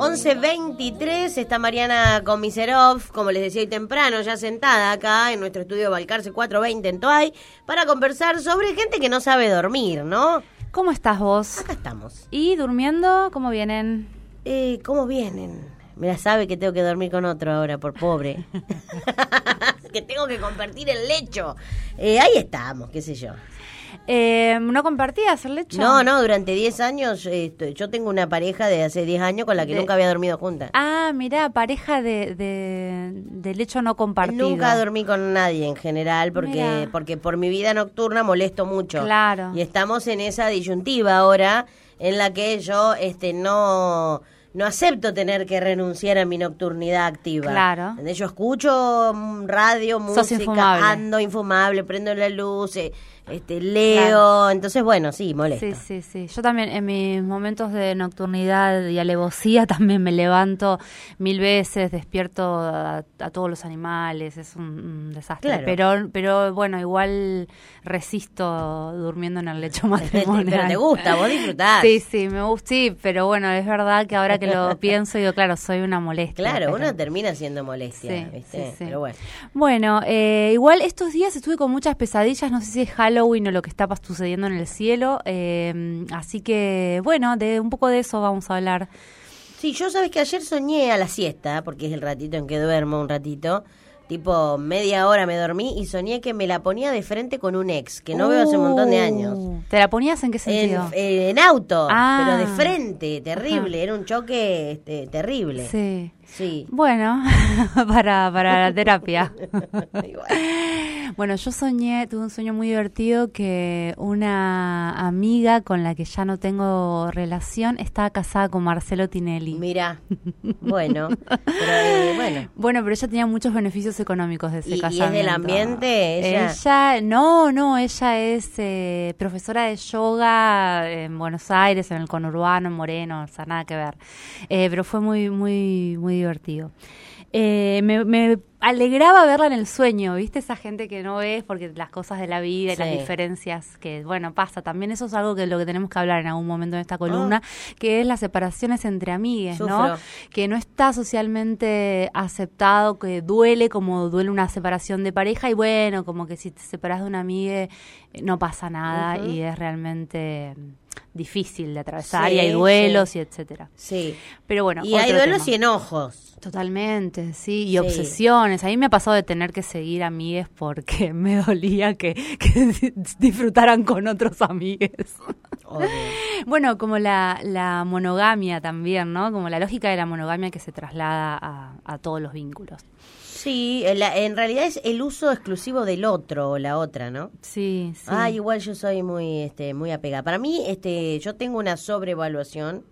11.23 está Mariana Komiserov, como les decía hoy temprano, ya sentada acá en nuestro estudio Balcarce 420 en Toay, para conversar sobre gente que no sabe dormir, ¿no? ¿Cómo estás vos? Acá estamos. ¿Y durmiendo? ¿Cómo vienen? Eh, ¿Cómo vienen? Mira, sabe que tengo que dormir con otro ahora, por pobre. que tengo que compartir el lecho. Eh, ahí estamos, qué sé yo. Eh, ¿No compartías el lecho? No, no, durante 10 años, eh, yo tengo una pareja de hace 10 años con la que De- nunca había dormido junta. Ah, mira, pareja de, de, de lecho no compartido. Nunca dormí con nadie en general porque porque por mi vida nocturna molesto mucho. Claro. Y estamos en esa disyuntiva ahora en la que yo este no no acepto tener que renunciar a mi nocturnidad activa. Claro. Yo escucho mm, radio, música, infumable. ando infumable, prendo la luz, eh, este leo, entonces bueno, sí, molesto. Sí, sí, sí. Yo también en mis momentos de nocturnidad y alevosía también me levanto mil veces, despierto a, a todos los animales, es un, un desastre. Claro. Pero, pero bueno, igual resisto durmiendo en el lecho matrimonial. Pero te gusta, vos disfrutás. Sí, sí, me gusta, sí, pero bueno, es verdad que ahora que lo pienso, digo, claro, soy una molestia. Claro, pero- uno termina siendo molestia, Sí, ¿viste? sí, sí. Pero bueno. Bueno, eh, igual estos días estuve con muchas pesadillas, no sé si es Halloween o lo que está sucediendo en el cielo, eh, así que bueno, de un poco de eso vamos a hablar. Sí, yo sabes que ayer soñé a la siesta, porque es el ratito en que duermo un ratito, tipo media hora me dormí y soñé que me la ponía de frente con un ex, que no veo hace un montón de años. Uh, ¿Te la ponías en qué En, sentido? en auto, Ah. pero de frente, terrible, era un choque este, terrible. Sí. Sí. Bueno, para, para la terapia. Bueno, yo soñé, tuve un sueño muy divertido que una amiga con la que ya no tengo relación estaba casada con Marcelo Tinelli. Mira, bueno, pero eh, bueno. Bueno, pero ella tenía muchos beneficios económicos de ese ¿Y- y es casamiento. del ambiente, ella? no, no, ella es eh, profesora de yoga en Buenos Aires, en el conurbano, en Moreno, o sea, nada que ver. Eh, pero fue muy, muy, muy divertido. Eh, me, me alegraba verla en el sueño, ¿viste? Esa gente que no ves porque las cosas de la vida y las diferencias que, bueno, pasa. También eso es algo que lo que tenemos que hablar en algún momento en esta columna, que es las separaciones entre amigues, ¿no? Que no está socialmente aceptado, que duele como duele una separación de pareja y bueno, como que si te separas de una amiga eh, no pasa nada y es realmente difícil de atravesar Sí, y hay duelos sí. y etcétera. Sí. Pero bueno, Y hay duelos tema. y enojos. Totalmente, sí, y Sí. obsesiones. A mí me ha pasado de tener que seguir amigues porque me dolía que, que disfrutaran con otros amigues. Obvio. Bueno, como la, la monogamia también, ¿no? Como la lógica de la monogamia que se traslada a, a todos los vínculos. Sí, en la- en realidad es el uso exclusivo del otro o la otra, ¿no? Sí, sí. Ah, igual yo soy muy, este, muy apegada. Para mí, este, yo tengo una sobrevaluación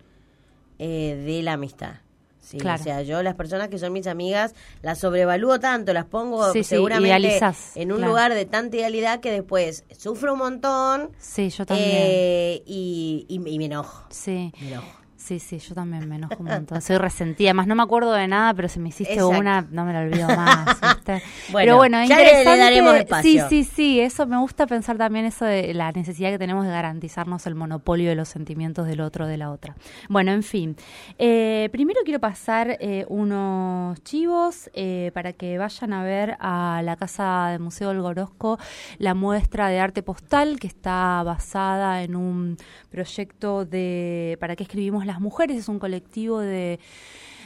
eh, de la amistad. Sí, Claro. O sea, yo las personas que son mis amigas las sobrevalúo tanto, las pongo Sí, sí, seguramente idealizás, en un claro. lugar de tanta idealidad que después sufro un montón Sí, yo también. eh, y, y- y me enojo. sí, Me enojo. Sí, sí, yo también me enojo un montón. Soy resentida. Además, no me acuerdo de nada, pero si me hiciste Exacto. una, no me la olvido más. pero bueno, ya le- le interesante. daremos espacio. Sí, sí, sí. Eso me gusta pensar también eso de la necesidad que tenemos de garantizarnos el monopolio de los sentimientos del otro de la otra. Bueno, en fin. Eh, primero quiero pasar eh, unos chivos eh, para que vayan a ver a la Casa del Museo Olga Orozco la muestra de arte postal que está basada en un proyecto de ¿Para qué escribimos las mujeres? Es un colectivo de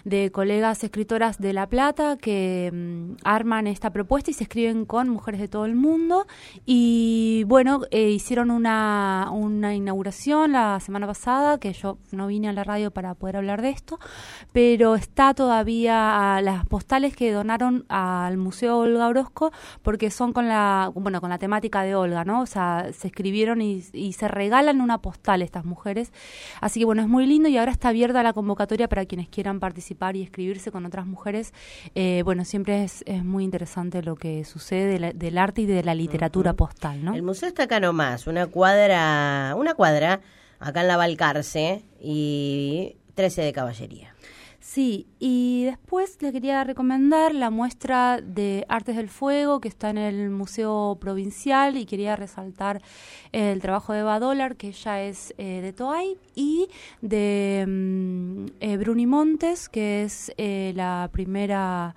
de colegas escritoras de La Plata que mm, arman esta propuesta y se escriben con mujeres de todo el mundo. Y bueno, eh, hicieron una, una inauguración la semana pasada, que yo no vine a la radio para poder hablar de esto, pero está todavía a las postales que donaron al Museo Olga Orozco, porque son con la, bueno, con la temática de Olga, ¿no? O sea, se escribieron y, y se regalan una postal estas mujeres. Así que bueno, es muy lindo y ahora está abierta la convocatoria para quienes quieran participar y escribirse con otras mujeres. Eh, bueno, siempre es, es muy interesante lo que sucede de la- del arte y de la literatura postal, ¿no? El museo está acá nomás, una cuadra, una cuadra, acá en la Balcarce y 13 de caballería. Sí, y después le quería recomendar la muestra de Artes del Fuego que está en el Museo Provincial y quería resaltar el trabajo de Eva Dólar, que ella es eh, de Toay, y de mm, eh, Bruni Montes, que es eh, la primera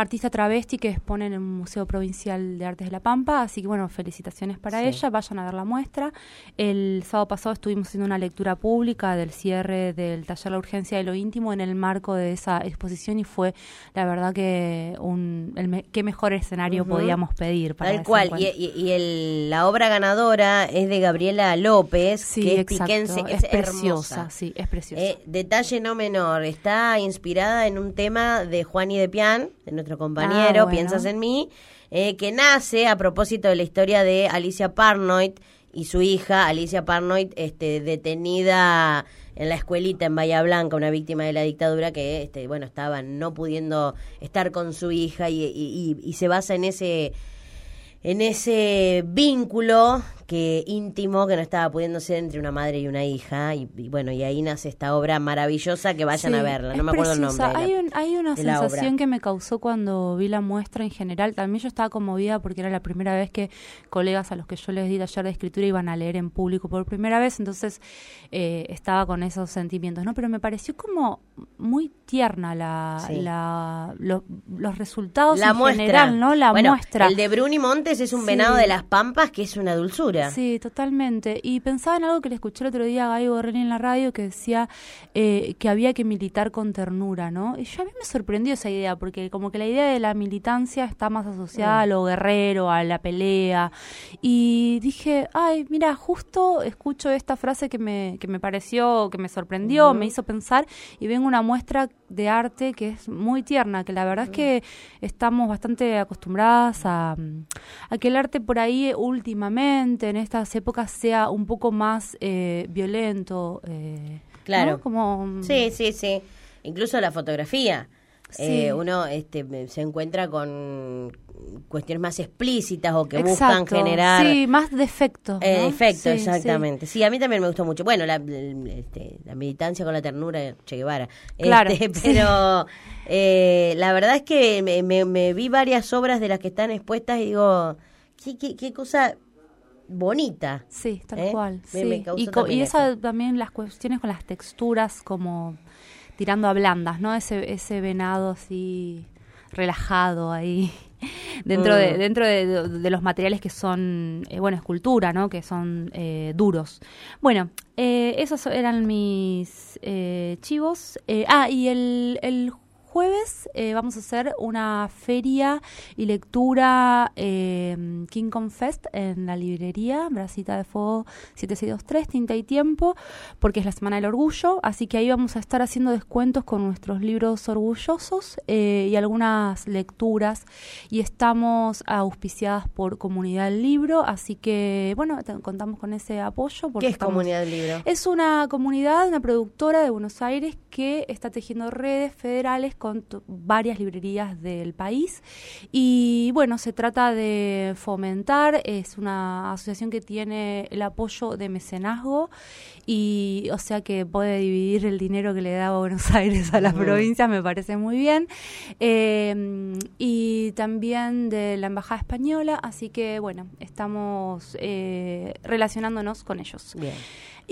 artista travesti que expone en el Museo Provincial de Artes de La Pampa. Así que bueno, felicitaciones para ella, vayan a ver la muestra. El sábado pasado estuvimos haciendo una lectura pública del cierre del taller La Urgencia de lo Íntimo en el marco de esa exposición y fue la verdad que un el qué mejor escenario podíamos pedir para Tal cual, y, y, la obra ganadora es de Gabriela López, que es piquense, es, preciosa, sí, es preciosa. Eh, detalle no menor, está inspirada en un tema de Juan y de Pian, de nuestro compañero, ah, Piensas en mí, eh, que nace a propósito de la historia de Alicia Parnoit y su hija, Alicia Parnoit, este, detenida en la escuelita en Bahía Blanca, una víctima de la dictadura que, este, bueno, estaba no pudiendo estar con su hija y, y se basa en ese en ese vínculo que íntimo que no estaba pudiendo ser entre una madre y una hija y, bueno y ahí nace esta obra maravillosa que vayan a verla. No me acuerdo el nombre hay, hay una sensación que me causó cuando vi la muestra en general. También yo estaba conmovida porque era la primera vez que colegas a los que yo les di taller de escritura iban a leer en público por primera vez entonces eh, estaba con esos sentimientos no pero me pareció como muy tierna la, la los resultados la en muestra. general no la muestra. el de Bruni Montes es un venado de las Pampas que es una dulzura Sí, totalmente. Y pensaba en algo que le escuché el otro día a Gaby Borrelli en la radio que decía eh, que había que militar con ternura, ¿no? Y yo a mí me sorprendió esa idea, porque como que la idea de la militancia está más asociada mm. a lo guerrero, a la pelea. Y dije, ay, mira, justo escucho esta frase que me, que me pareció, que me sorprendió, me hizo pensar, y vengo una muestra de arte que es muy tierna, que la verdad es que estamos bastante acostumbradas a, a que el arte por ahí últimamente en estas épocas sea un poco más eh, violento. Eh, claro. Como, sí, sí, sí. Incluso la fotografía. Eh, uno este, se encuentra con cuestiones más explícitas o que buscan generar sí más defecto eh, efecto exactamente sí. a mí también me gustó mucho bueno la, este, la militancia con la ternura Che Guevara claro este, pero eh, la verdad es que me, vi varias obras de las que están expuestas y digo qué, qué, qué cosa bonita. Sí, tal ¿eh? cual. y, esa también las cuestiones con las texturas como tirando a blandas, ¿no? Ese, ese venado así relajado ahí dentro de mm. dentro de, los materiales que son eh, bueno escultura no que son eh, duros bueno esos eran mis chivos ah y el, el jueves eh, vamos a hacer una feria y lectura eh, King Kong Fest en la librería Brasita de Fuego 7623, Tinta y Tiempo, porque es la Semana del Orgullo, así que ahí vamos a estar haciendo descuentos con nuestros libros orgullosos eh, y algunas lecturas y estamos auspiciadas por Comunidad del Libro, así que bueno, contamos con ese apoyo. Porque ¿Qué es Comunidad del Libro? Es una comunidad, una productora de Buenos Aires que está tejiendo redes federales con varias librerías del país. Y bueno, se trata de fomentar, es una asociación que tiene el apoyo de mecenazgo y o sea que puede dividir el dinero que le da Buenos Aires a las provincias, me parece muy bien. Eh, y también de la Embajada Española, así que bueno, estamos eh, relacionándonos con ellos. Bien.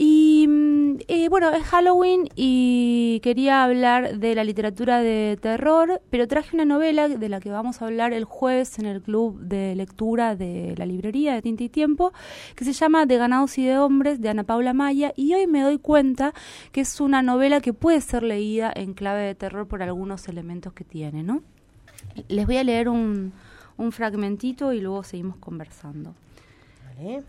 Y mm, eh, bueno, es Halloween y quería hablar de la literatura de terror, pero traje una novela de la que vamos a hablar el jueves en el club de lectura de la librería de Tinta y Tiempo, que se llama De Ganados y de Hombres, de Ana Paula Maya, y hoy me doy cuenta que es una novela que puede ser leída en clave de terror por algunos elementos que tiene, ¿no? Les voy a leer un, un fragmentito y luego seguimos conversando. Vale.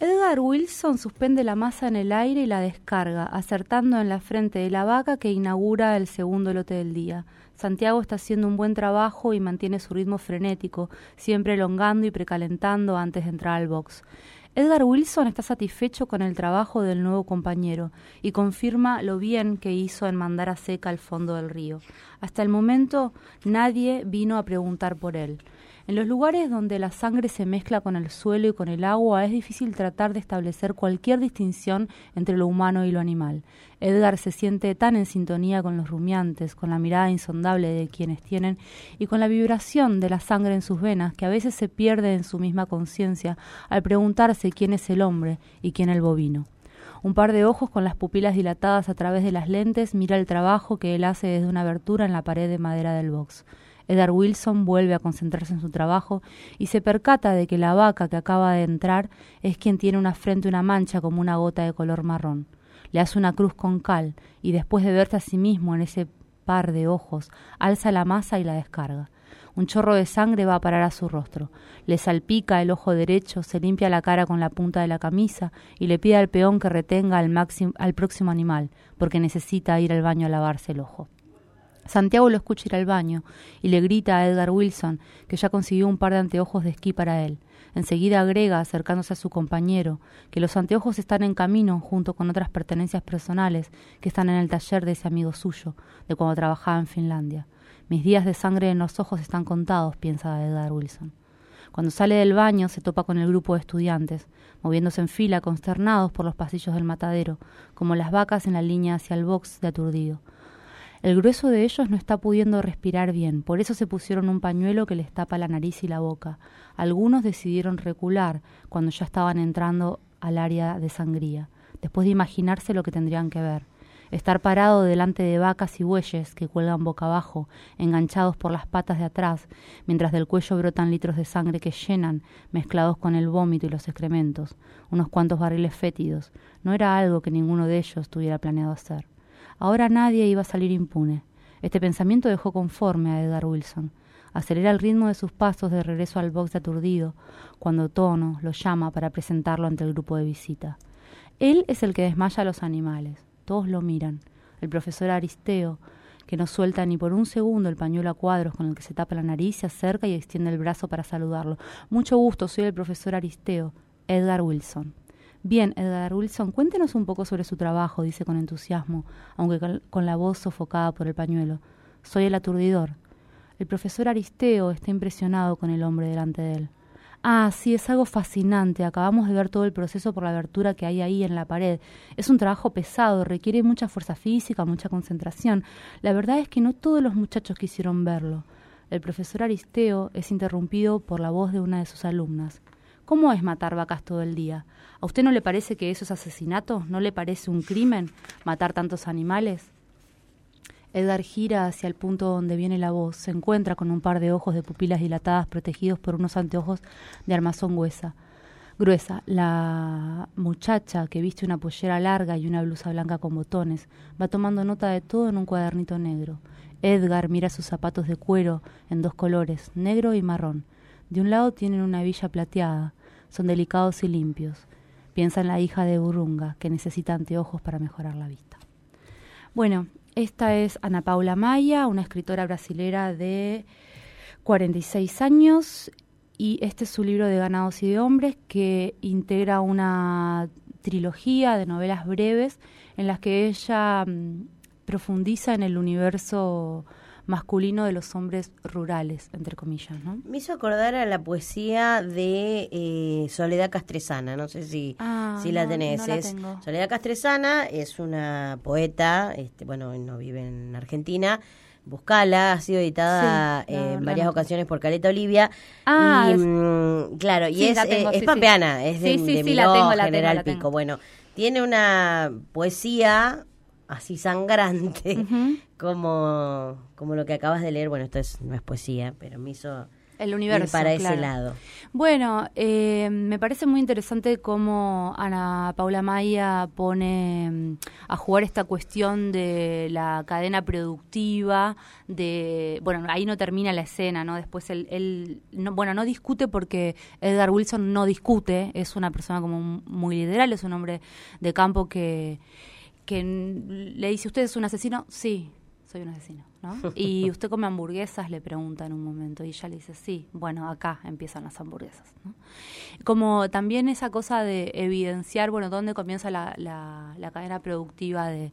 Edgar Wilson suspende la masa en el aire y la descarga, acertando en la frente de la vaca que inaugura el segundo lote del día. Santiago está haciendo un buen trabajo y mantiene su ritmo frenético, siempre elongando y precalentando antes de entrar al box. Edgar Wilson está satisfecho con el trabajo del nuevo compañero y confirma lo bien que hizo en mandar a seca al fondo del río. Hasta el momento nadie vino a preguntar por él. En los lugares donde la sangre se mezcla con el suelo y con el agua es difícil tratar de establecer cualquier distinción entre lo humano y lo animal. Edgar se siente tan en sintonía con los rumiantes, con la mirada insondable de quienes tienen y con la vibración de la sangre en sus venas que a veces se pierde en su misma conciencia al preguntarse quién es el hombre y quién el bovino. Un par de ojos con las pupilas dilatadas a través de las lentes mira el trabajo que él hace desde una abertura en la pared de madera del box. Edgar Wilson vuelve a concentrarse en su trabajo y se percata de que la vaca que acaba de entrar es quien tiene una frente una mancha como una gota de color marrón. Le hace una cruz con cal y después de verse a sí mismo en ese par de ojos, alza la masa y la descarga. Un chorro de sangre va a parar a su rostro. Le salpica el ojo derecho, se limpia la cara con la punta de la camisa y le pide al peón que retenga al, al próximo animal, porque necesita ir al baño a lavarse el ojo. Santiago lo escucha ir al baño y le grita a Edgar Wilson que ya consiguió un par de anteojos de esquí para él. Enseguida agrega, acercándose a su compañero, que los anteojos están en camino junto con otras pertenencias personales que están en el taller de ese amigo suyo, de cuando trabajaba en Finlandia. Mis días de sangre en los ojos están contados, piensa Edgar Wilson. Cuando sale del baño se topa con el grupo de estudiantes, moviéndose en fila, consternados por los pasillos del matadero, como las vacas en la línea hacia el box de aturdido. El grueso de ellos no está pudiendo respirar bien, por eso se pusieron un pañuelo que les tapa la nariz y la boca. Algunos decidieron recular cuando ya estaban entrando al área de sangría, después de imaginarse lo que tendrían que ver. Estar parado delante de vacas y bueyes que cuelgan boca abajo, enganchados por las patas de atrás, mientras del cuello brotan litros de sangre que llenan, mezclados con el vómito y los excrementos, unos cuantos barriles fétidos, no era algo que ninguno de ellos tuviera planeado hacer. Ahora nadie iba a salir impune. Este pensamiento dejó conforme a Edgar Wilson. Acelera el ritmo de sus pasos de regreso al box de aturdido cuando Tono lo llama para presentarlo ante el grupo de visita. Él es el que desmaya a los animales. Todos lo miran. El profesor Aristeo, que no suelta ni por un segundo el pañuelo a cuadros con el que se tapa la nariz, se acerca y extiende el brazo para saludarlo. Mucho gusto, soy el profesor Aristeo, Edgar Wilson. Bien, Edgar Wilson, cuéntenos un poco sobre su trabajo, dice con entusiasmo, aunque con la voz sofocada por el pañuelo. Soy el aturdidor. El profesor Aristeo está impresionado con el hombre delante de él. Ah, sí, es algo fascinante. Acabamos de ver todo el proceso por la abertura que hay ahí en la pared. Es un trabajo pesado, requiere mucha fuerza física, mucha concentración. La verdad es que no todos los muchachos quisieron verlo. El profesor Aristeo es interrumpido por la voz de una de sus alumnas. ¿Cómo es matar vacas todo el día? ¿A usted no le parece que eso es asesinato? ¿No le parece un crimen matar tantos animales? Edgar gira hacia el punto donde viene la voz. Se encuentra con un par de ojos de pupilas dilatadas protegidos por unos anteojos de armazón gruesa. Gruesa. La muchacha, que viste una pollera larga y una blusa blanca con botones, va tomando nota de todo en un cuadernito negro. Edgar mira sus zapatos de cuero en dos colores, negro y marrón. De un lado tienen una villa plateada, son delicados y limpios. Piensa en la hija de Burunga, que necesita anteojos para mejorar la vista. Bueno, esta es Ana Paula Maya, una escritora brasilera de 46 años, y este es su libro de Ganados y de Hombres, que integra una trilogía de novelas breves en las que ella mm, profundiza en el universo masculino de los hombres rurales, entre comillas. ¿no? Me hizo acordar a la poesía de eh, Soledad Castresana, no sé si, ah, si la tenés. Soledad Castresana es una poeta, este, bueno, no vive en Argentina, Buscala, ha sido editada en varias ocasiones por Caleta Olivia. Ah, y, mm, claro, y es, eh, es pampeana, es de, de General Pico. Bueno, tiene una poesía así sangrante como, como lo que acabas de leer. Bueno, esto es, no es poesía, pero me hizo el universo para ese lado. Bueno, eh, me parece muy interesante cómo Ana Paula Maya pone mm, a jugar esta cuestión de la cadena productiva, de, bueno, ahí no termina la escena, ¿no? Después él, no, bueno, no discute porque Edgar Wilson no discute, es una persona como muy literal, es un hombre de campo que que le dice, ¿usted es un asesino? Sí, soy un asesino, ¿no? Y usted come hamburguesas, le pregunta en un momento, y ella le dice, sí, bueno, acá empiezan las hamburguesas, ¿no? Como también esa cosa de evidenciar, bueno, dónde comienza la, la, cadena productiva de,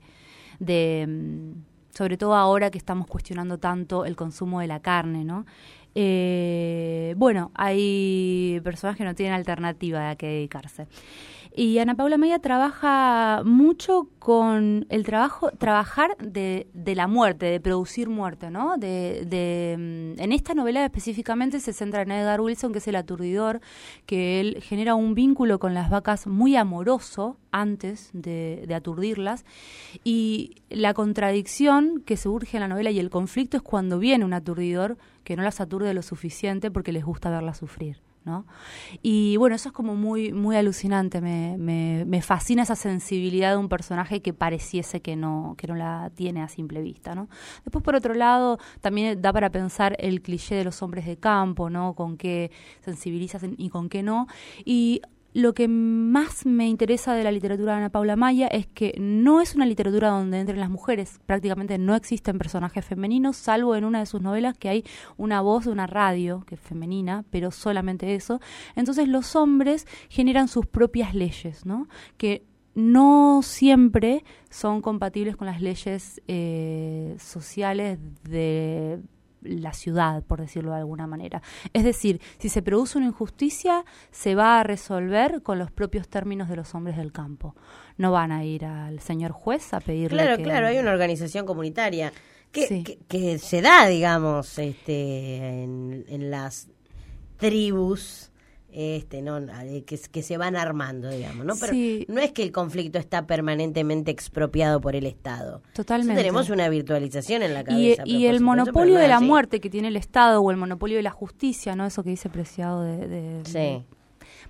de, mm, sobre todo ahora que estamos cuestionando tanto el consumo de la carne, ¿no? Eh, bueno, hay personas que no tienen alternativa a qué dedicarse. Y Ana Paula Maya trabaja mucho con el trabajo, trabajar de, de la muerte, de producir muerte, ¿no? De, de, mm, en esta novela específicamente se centra en Edgar Wilson, que es el aturdidor, que él genera un vínculo con las vacas muy amoroso antes de, de aturdirlas. Y la contradicción que surge en la novela y el conflicto es cuando viene un aturdidor que no las aturde lo suficiente porque les gusta verlas sufrir. Y bueno, eso es como muy, muy alucinante, me, me, me, fascina esa sensibilidad de un personaje que pareciese que no, que no la tiene a simple vista, ¿no? Después, por otro lado, también da para pensar el cliché de los hombres de campo, ¿no? Con qué sensibilizas y con qué no. Y lo que más me interesa de la literatura de Ana Paula Maya es que no es una literatura donde entren las mujeres, prácticamente no existen personajes femeninos, salvo en una de sus novelas que hay una voz de una radio que es femenina, pero solamente eso. Entonces los hombres generan sus propias leyes, ¿no? Que no siempre son compatibles con las leyes eh, sociales de la ciudad, por decirlo de alguna manera. Es decir, si se produce una injusticia, se va a resolver con los propios términos de los hombres del campo. No van a ir al señor juez a pedirle. Claro, claro, hay una organización comunitaria que, que, se da, digamos, este, en, en las tribus este no que, que se van armando digamos no pero no es que el conflicto está permanentemente expropiado por el Estado. Totalmente. Tenemos una virtualización en la cabeza y, el monopolio de la muerte que tiene el Estado o el monopolio de la justicia no eso que dice Preciado de, sí.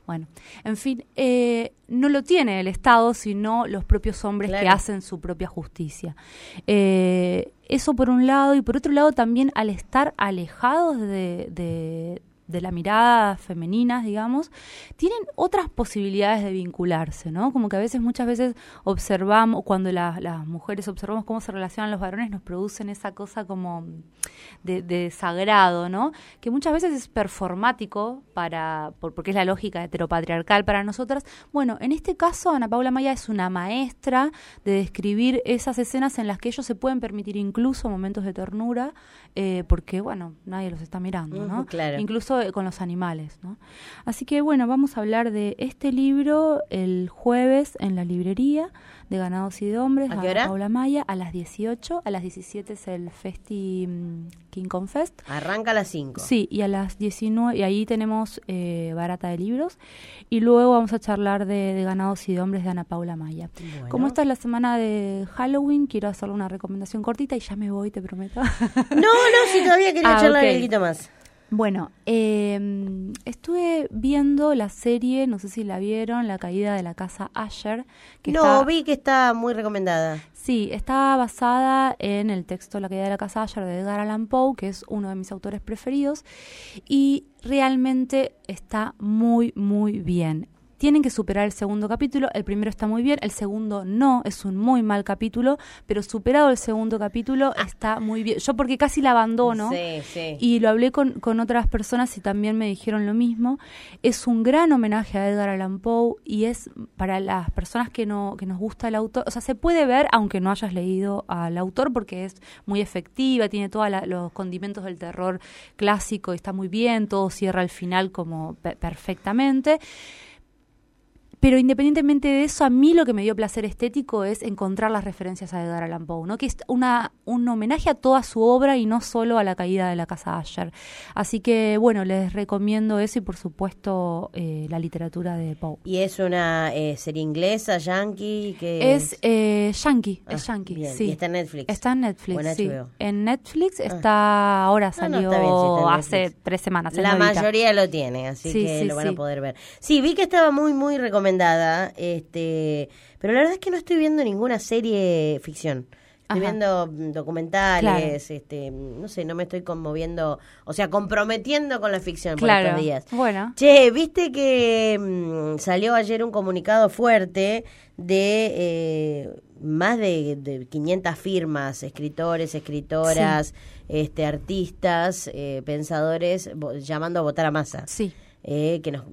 bueno, en fin, eh, no lo tiene el Estado, sino los propios hombres que hacen su propia justicia. Eh, eso por un lado, y por otro lado también al estar alejados de, de la mirada femenina, digamos, tienen otras posibilidades de vincularse, ¿no? Como que a veces, muchas veces observamos, cuando las mujeres observamos cómo se relacionan los varones, nos producen esa cosa como de, sagrado, ¿no? Que muchas veces es performático para, porque es la lógica heteropatriarcal para nosotras. Bueno, en este caso, Ana Paula Maya es una maestra de describir esas escenas en las que ellos se pueden permitir incluso momentos de ternura, eh, porque, bueno, nadie los está mirando, ¿no? claro. Incluso con los animales. ¿no? Así que bueno, vamos a hablar de este libro el jueves en la librería de Ganados y de Hombres, ¿A qué hora? Paula Maya, a las 18, a las 17 es el Festi mm, King Kong Fest. Arranca a las 5. Sí, y a las 19, y ahí tenemos eh, Barata de Libros, y luego vamos a charlar de, Ganados y de Hombres de Ana Paula Maya. Como esta es la semana de Halloween, quiero hacerle una recomendación cortita y ya me voy, te prometo. No, no, si todavía quería ah, charlar un poquito más. Bueno, eh, estuve viendo la serie, no sé si la vieron, La caída de la casa Asher. Que no, vi que está muy recomendada. Sí, está basada en el texto La caída de la casa Asher de Edgar Allan Poe, que es uno de mis autores preferidos, y realmente está muy, muy bien tienen que superar el segundo capítulo. El primero está muy bien, el segundo no, es un muy mal capítulo, pero superado el segundo capítulo ah. está muy bien. Yo porque casi la abandono y lo hablé con, con, otras personas y también me dijeron lo mismo. Es un gran homenaje a Edgar Allan Poe y es para las personas que no que nos gusta el autor, o sea, se puede ver aunque no hayas leído al autor porque es muy efectiva, tiene todos los condimentos del terror clásico, está muy bien, todo cierra al final como perfectamente. Pero independientemente de eso, a mí lo que me dio placer estético es encontrar las referencias a Edgar Allan Poe, ¿no? que es una, un homenaje a toda su obra y no solo a la caída de la casa Asher. Así que, bueno, les recomiendo eso y, por supuesto, eh, la literatura de Poe. ¿Y es una eh, serie inglesa, yankee? Que es eh, yankee, es ah, yankee, sí. ¿Y está en Netflix? Está en Netflix, sí. En Netflix ah. está, ahora salió hace tres semanas. La mayoría lo tiene, así que lo van a poder ver. Sí, vi que estaba muy, muy recomendado este, pero la verdad es que no estoy viendo ninguna serie ficción. Estoy viendo mm, documentales, este, no sé, no me estoy conmoviendo, o sea, comprometiendo con la ficción por estos días. Bueno. Che, viste que mm, salió ayer un comunicado fuerte de eh, más de, de, 500 firmas, escritores, escritoras, este, artistas, eh, pensadores, llamando a votar a masa. Sí. Eh, que nos,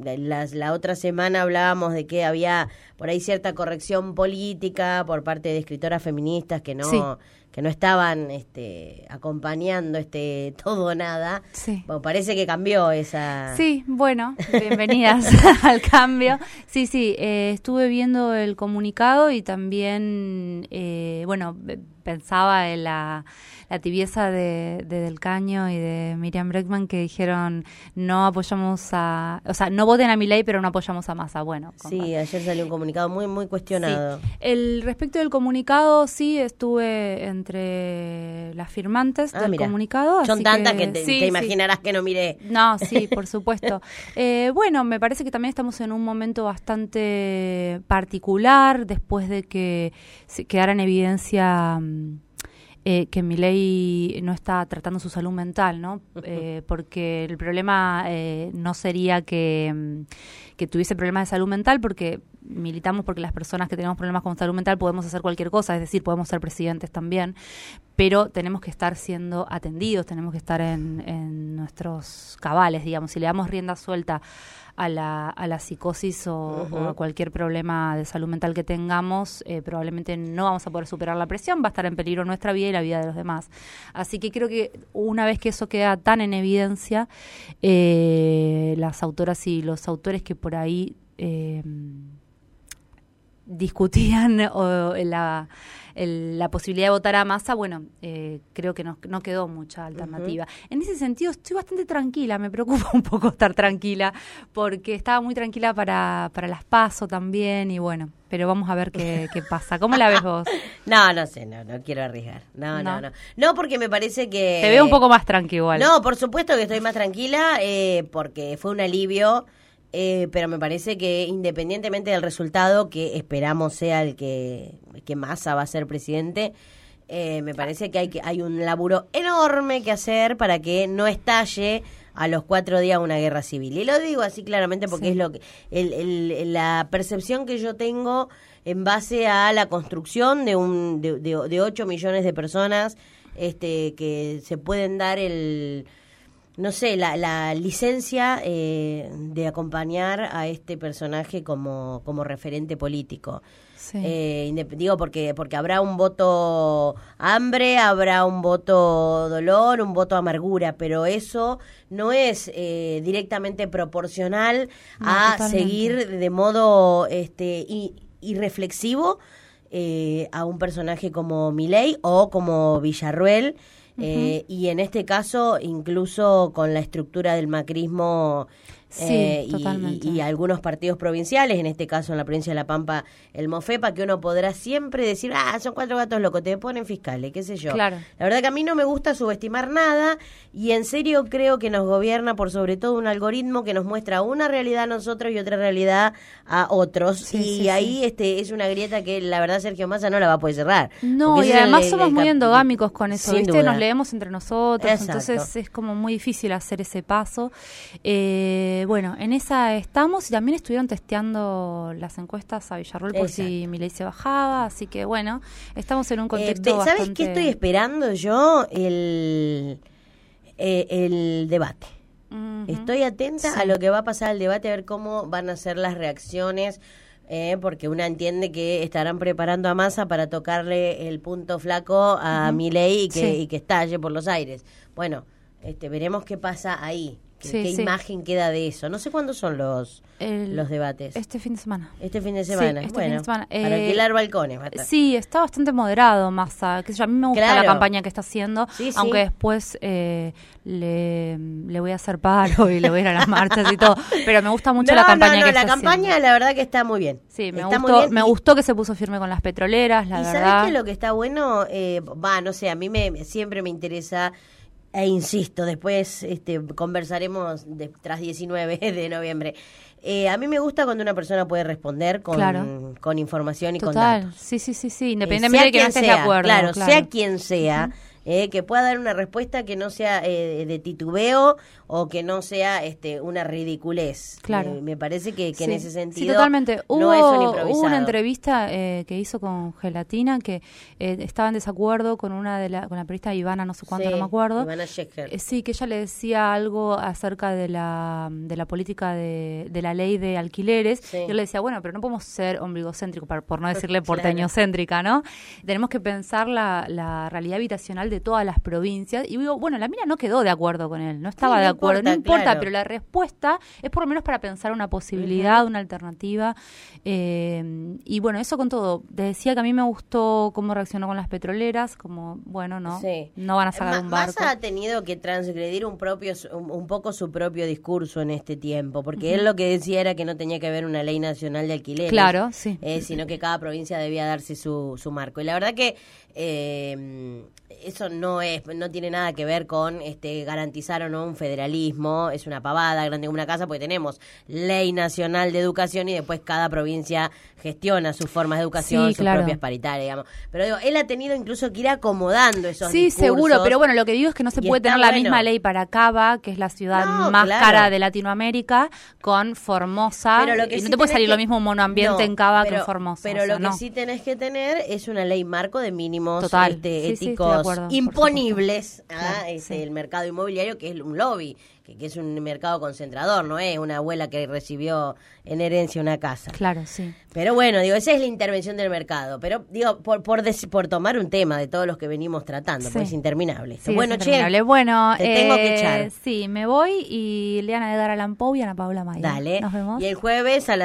la otra semana hablábamos de que había por ahí cierta corrección política por parte de escritoras feministas que no que no estaban este, acompañando este todo o nada. Sí. parece que cambió esa. Sí, bueno, bienvenidas al cambio. Sí, sí, eh, estuve viendo el comunicado y también, eh, bueno, pensaba en la, tibieza de, Del Caño y de Miriam Breckman que dijeron no apoyamos a, o sea, no voten a mi ley, pero no apoyamos a Massa. Bueno, sí, ayer salió un comunicado muy muy cuestionado. El respecto del comunicado, sí, estuve entre las firmantes ah, del comunicado. Son tantas que, te, imaginarás que no miré. No, sí, por supuesto. Eh, bueno, me parece que también estamos en un momento bastante particular después de que se quedara en evidencia eh, que mi ley no está tratando su salud mental, ¿no? Eh, porque el problema eh, no sería que, mm, que, tuviese problemas de salud mental, porque militamos porque las personas que tenemos problemas con salud mental podemos hacer cualquier cosa, es decir, podemos ser presidentes también, pero tenemos que estar siendo atendidos, tenemos que estar en, en nuestros cabales, digamos, si le damos rienda suelta a la, a la psicosis o, a cualquier problema de salud mental que tengamos, eh, probablemente no vamos a poder superar la presión, va a estar en peligro nuestra vida y la vida de los demás. Así que creo que una vez que eso queda tan en evidencia, eh, las autoras y los autores que por ahí eh, discutían o la la posibilidad de votar a masa, bueno, eh, creo que no, no, quedó mucha alternativa. En ese sentido, estoy bastante tranquila, me preocupa un poco estar tranquila, porque estaba muy tranquila para, para las PASO también, y bueno, pero vamos a ver qué, qué pasa. ¿Cómo la ves vos? no, no sé, no, no quiero arriesgar. No, no, no, no. porque me parece que... Te veo un poco más tranquila igual. No, por supuesto que estoy más tranquila, eh, porque fue un alivio eh, pero me parece que independientemente del resultado, que esperamos sea el que, que Massa va a ser presidente, eh, me parece que hay, que hay un laburo enorme que hacer para que no estalle a los cuatro días una guerra civil. Y lo digo así claramente porque es lo que el, la percepción que yo tengo en base a la construcción de un de, de, de 8 millones de personas este que se pueden dar el no sé, la, la licencia eh, de acompañar a este personaje como, como referente político. Eh, digo porque porque habrá un voto hambre, habrá un voto dolor, un voto amargura, pero eso no es eh, directamente proporcional a seguir de modo este irreflexivo a un personaje como Milei o como Villarruel eh, y en este caso, incluso con la estructura del macrismo eh, y, algunos partidos provinciales, en este caso en la provincia de La Pampa, el Mofepa, que uno podrá siempre decir, ah, son cuatro gatos locos, te ponen fiscales, qué sé yo. Claro. La verdad que a mí no me gusta subestimar nada y en serio creo que nos gobierna por sobre todo un algoritmo que nos muestra una realidad a nosotros y otra realidad a otros. y ahí este es una grieta que la verdad Sergio Massa no la va a poder cerrar. No, y además somos muy endogámicos con eso, ¿viste? Nos leemos entre nosotros, entonces es como muy difícil hacer ese paso. Eh, eh, bueno, en esa estamos y también estuvieron testeando las encuestas a Villarroel por si mi ley se bajaba, así que bueno, estamos en un eh, contexto ¿Sabes qué estoy esperando yo? El, eh, el debate. Estoy atenta a lo que va a pasar el debate, a ver cómo van a ser las reacciones. porque una entiende que estarán preparando a Massa para tocarle el punto flaco a mi ley y que, y que estalle por los aires. Bueno, este, veremos qué pasa ahí. ¿Qué, imagen queda de eso? No sé cuándo son los, los debates. Este fin de semana. Este fin de semana. este bueno, para eh, alquilar balcones. Sí, está bastante moderado Massa. Que a mí me gusta la campaña que está haciendo, aunque después eh, le, le, voy a hacer paro y le voy a ir a las marchas y todo. Pero me gusta mucho la campaña no, no, la campaña la verdad que está muy bien. Sí, me, gustó, me gustó que se puso firme con las petroleras, la ¿Y verdad. sabes que lo que está bueno? Eh, va, no sé, a mí me siempre me interesa e insisto, después este, conversaremos de, tras 19 de noviembre. Eh, a mí me gusta cuando una persona puede responder con, con información y con datos. Sí, sí, sí, sí. Eh, independientemente de que no estés de acuerdo. Claro, sea quien sea. Eh, que pueda dar una respuesta que no sea eh, de titubeo o que no sea este una ridiculez. Claro. me parece que, en ese sentido. Sí, totalmente. Hubo, no es un hubo una entrevista que hizo con Gelatina que estaba en desacuerdo con una de la, con la periodista Ivana, no sé cuánto, no me acuerdo. Ivana sí, que ella le decía algo acerca de la, de la política de, de la ley de alquileres. Yo le decía, bueno, pero no podemos ser ombligocéntricos, por no decirle porteñocéntrica, ¿no? Tenemos que pensar la, la realidad habitacional de todas las provincias. Y digo, bueno, la mina no quedó de acuerdo con él, no estaba de acuerdo, no importa, pero la respuesta es por lo menos para pensar una posibilidad, una alternativa. Eh, y bueno, eso con todo. decía que a mí me gustó cómo reaccionó con las petroleras, como, bueno, no, no van a sacar un barco. Massa ha tenido que transgredir un, propio, un, poco su propio discurso en este tiempo, porque él lo que decía era que no tenía que haber una ley nacional de alquileres. Claro, sí. Eh, sino que cada provincia debía darse su, su marco. Y la verdad que eh, eso no es no tiene nada que ver con este garantizar o no un federalismo. Es una pavada grande como una casa porque tenemos ley nacional de educación y después cada provincia gestiona sus formas de educación sus propias paritarias digamos. Pero digo él ha tenido incluso que ir acomodando esos sí seguro pero bueno lo que digo es que no se puede tener la misma ley para Cava que es la ciudad más cara de Latinoamérica con Formosa y no te puede salir lo mismo monoambiente en Cava que en Formosa pero lo que sí tenés que tener es una ley marco de mínimos este, éticos imponibles a este, el mercado inmobiliario, que es un lobby, que, es un mercado concentrador, no es una abuela que recibió en herencia una casa. Claro, sí. Pero bueno, digo, esa es la intervención del mercado. Pero digo, por por, por tomar un tema de todos los que venimos tratando, pues es interminable. bueno, che, bueno, te tengo que echar. Eh, sí, me voy y Leana Edgar Allan Poe y Ana Paula Maya. Dale. Nos vemos. Y el jueves a las